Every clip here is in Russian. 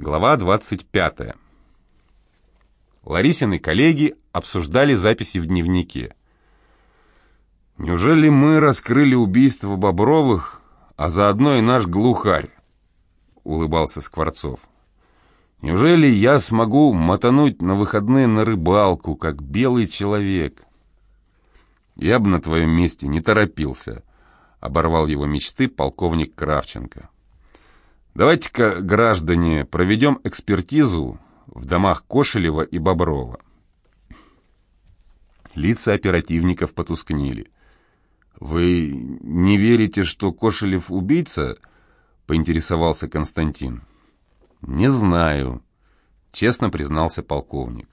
Глава 25. Ларисины коллеги обсуждали записи в дневнике. «Неужели мы раскрыли убийство Бобровых, а заодно и наш глухарь?» — улыбался Скворцов. «Неужели я смогу мотануть на выходные на рыбалку, как белый человек?» «Я бы на твоем месте не торопился», — оборвал его мечты полковник Кравченко. Давайте-ка, граждане, проведем экспертизу в домах Кошелева и Боброва. Лица оперативников потускнели. «Вы не верите, что Кошелев убийца?» — поинтересовался Константин. «Не знаю», — честно признался полковник.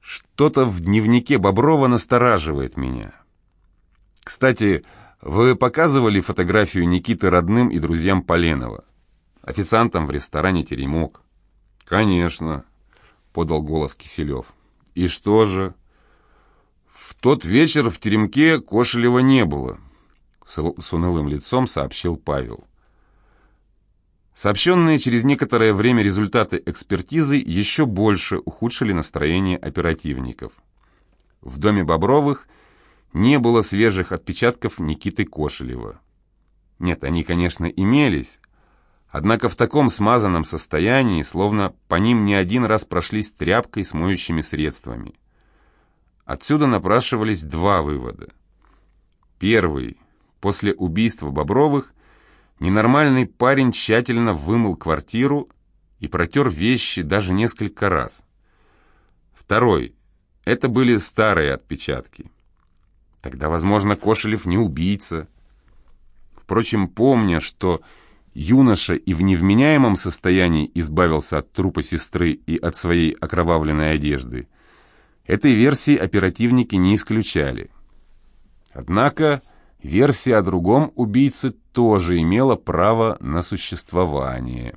«Что-то в дневнике Боброва настораживает меня. Кстати, вы показывали фотографию Никиты родным и друзьям Поленова?» Официантом в ресторане «Теремок». «Конечно», — подал голос Киселев. «И что же?» «В тот вечер в теремке Кошелева не было», — с унылым лицом сообщил Павел. Сообщенные через некоторое время результаты экспертизы еще больше ухудшили настроение оперативников. В доме Бобровых не было свежих отпечатков Никиты Кошелева. Нет, они, конечно, имелись, Однако в таком смазанном состоянии, словно по ним не один раз прошлись тряпкой с моющими средствами. Отсюда напрашивались два вывода. Первый. После убийства Бобровых ненормальный парень тщательно вымыл квартиру и протер вещи даже несколько раз. Второй. Это были старые отпечатки. Тогда, возможно, Кошелев не убийца. Впрочем, помня, что юноша и в невменяемом состоянии избавился от трупа сестры и от своей окровавленной одежды. Этой версии оперативники не исключали. Однако версия о другом убийце тоже имела право на существование.